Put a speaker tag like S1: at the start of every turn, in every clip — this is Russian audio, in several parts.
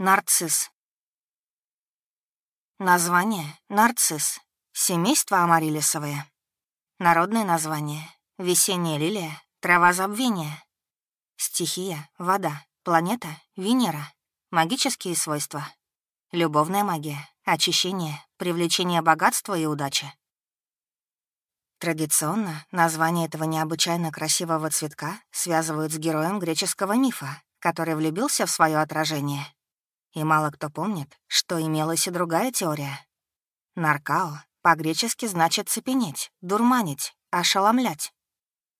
S1: Нарцисс. Название — нарцисс. Семейство амарилисовое. Народное название — весенняя лилия, трава забвения. Стихия — вода, планета — Венера. Магические свойства. Любовная магия, очищение, привлечение богатства и удачи. Традиционно название этого необычайно красивого цветка связывают с героем греческого мифа, который влюбился в свое отражение — и мало кто помнит, что имелась и другая теория. Наркао по-гречески значит «цепенеть», «дурманить», «ошеломлять».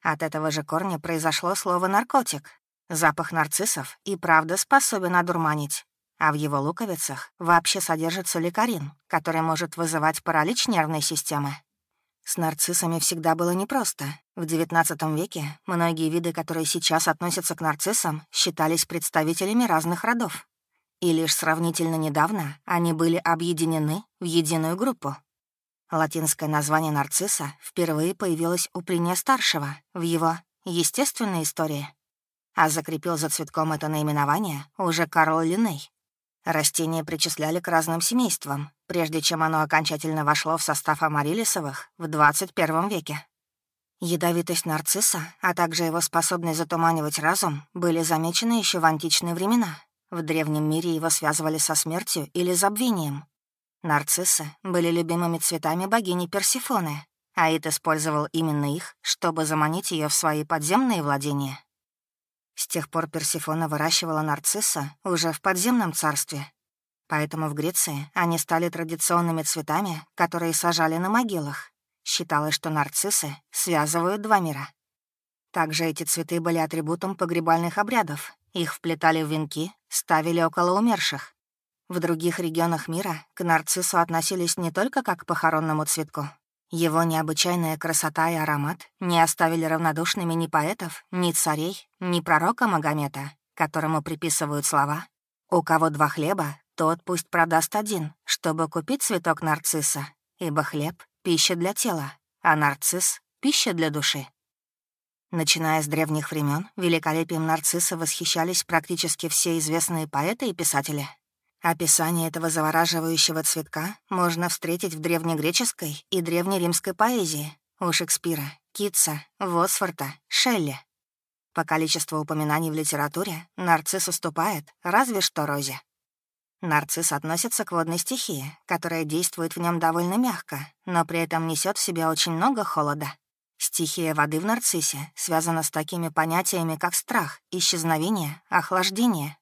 S1: От этого же корня произошло слово «наркотик». Запах нарциссов и правда способен одурманить. А в его луковицах вообще содержится ликарин, который может вызывать паралич нервной системы. С нарциссами всегда было непросто. В XIX веке многие виды, которые сейчас относятся к нарциссам, считались представителями разных родов. И лишь сравнительно недавно они были объединены в единую группу. Латинское название нарцисса впервые появилось у Плиния-старшего в его «Естественной истории», а закрепил за цветком это наименование уже Карл Линней. Растение причисляли к разным семействам, прежде чем оно окончательно вошло в состав амарилисовых в 21 веке. Ядовитость нарцисса, а также его способность затуманивать разум были замечены еще в античные времена, в древнем мире его связывали со смертью или забвением. Нарциссы были любимыми цветами богини Персифоны, Аид использовал именно их, чтобы заманить ее в свои подземные владения. С тех пор Персифона выращивала нарцисса уже в подземном царстве. Поэтому в Греции они стали традиционными цветами, которые сажали на могилах. Считалось, что нарциссы связывают два мира. Также эти цветы были атрибутом погребальных обрядов, их вплетали в венки, ставили около умерших. В других регионах мира к нарциссу относились не только как к похоронному цветку. Его необычайная красота и аромат не оставили равнодушными ни поэтов, ни царей, ни пророка Магомета, которому приписывают слова «У кого два хлеба, тот пусть продаст один, чтобы купить цветок нарцисса, ибо хлеб — пища для тела, а нарцисс — пища для души». Начиная с древних времен, великолепием нарцисса восхищались практически все известные поэты и писатели. Описание этого завораживающего цветка можно встретить в древнегреческой и древнеримской поэзии у Шекспира, Китса, Восфорта, Шелли. По количеству упоминаний в литературе нарцисс уступает разве что розе. Нарцисс относится к водной стихии, которая действует в нем довольно мягко, но при этом несет в себе очень много холода. Стихия воды в нарциссе связана с такими понятиями, как страх, исчезновение, охлаждение.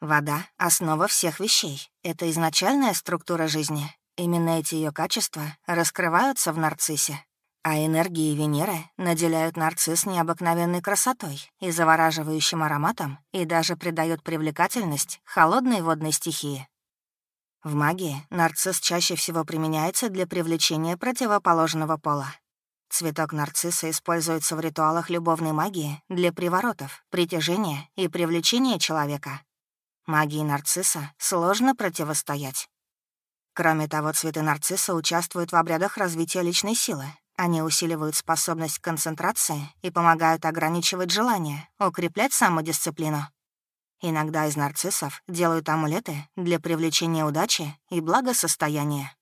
S1: Вода — основа всех вещей. Это изначальная структура жизни. Именно эти ее качества раскрываются в нарциссе. А энергии Венеры наделяют нарцисс необыкновенной красотой и завораживающим ароматом и даже придают привлекательность холодной водной стихии. В магии нарцисс чаще всего применяется для привлечения противоположного пола. Цветок нарцисса используется в ритуалах любовной магии для приворотов, притяжения и привлечения человека. Магии нарцисса сложно противостоять. Кроме того, цветы нарцисса участвуют в обрядах развития личной силы. Они усиливают способность к концентрации и помогают ограничивать желание, укреплять самодисциплину. Иногда из нарциссов делают амулеты для привлечения удачи и благосостояния.